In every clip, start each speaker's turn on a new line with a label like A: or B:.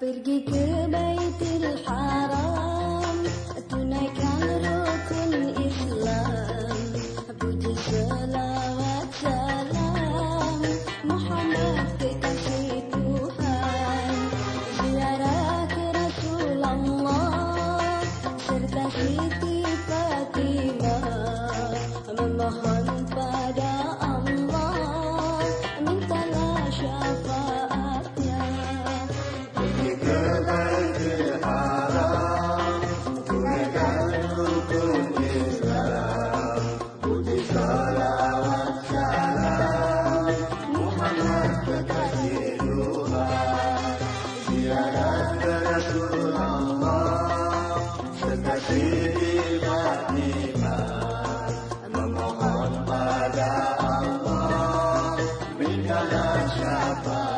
A: فرقك بيت الحرام أتونا كان ركن إسلام بوجه صلاة سلام محمد كتاب Memohon pada Allah Mintalah syafaat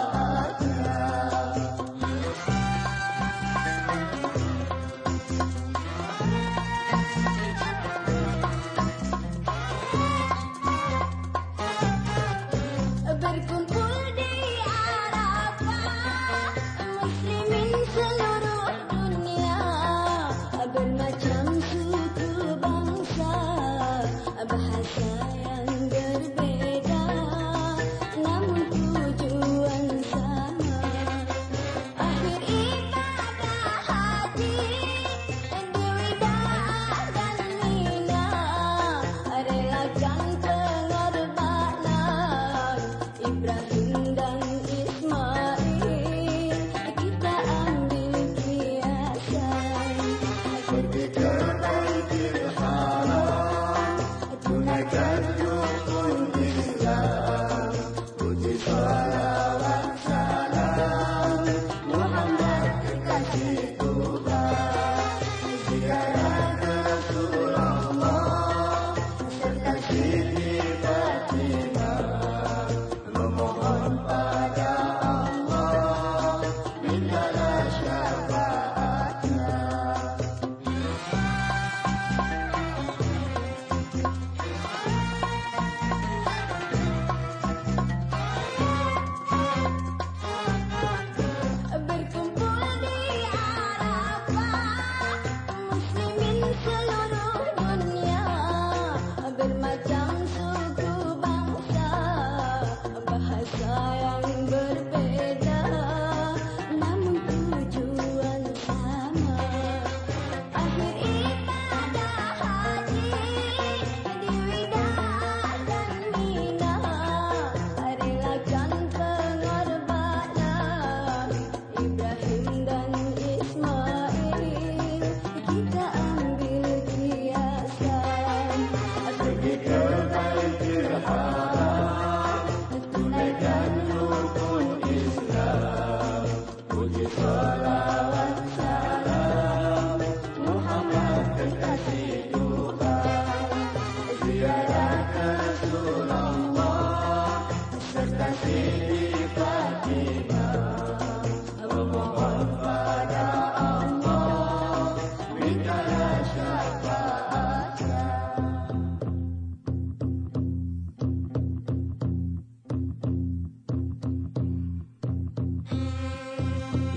A: Bye. fire.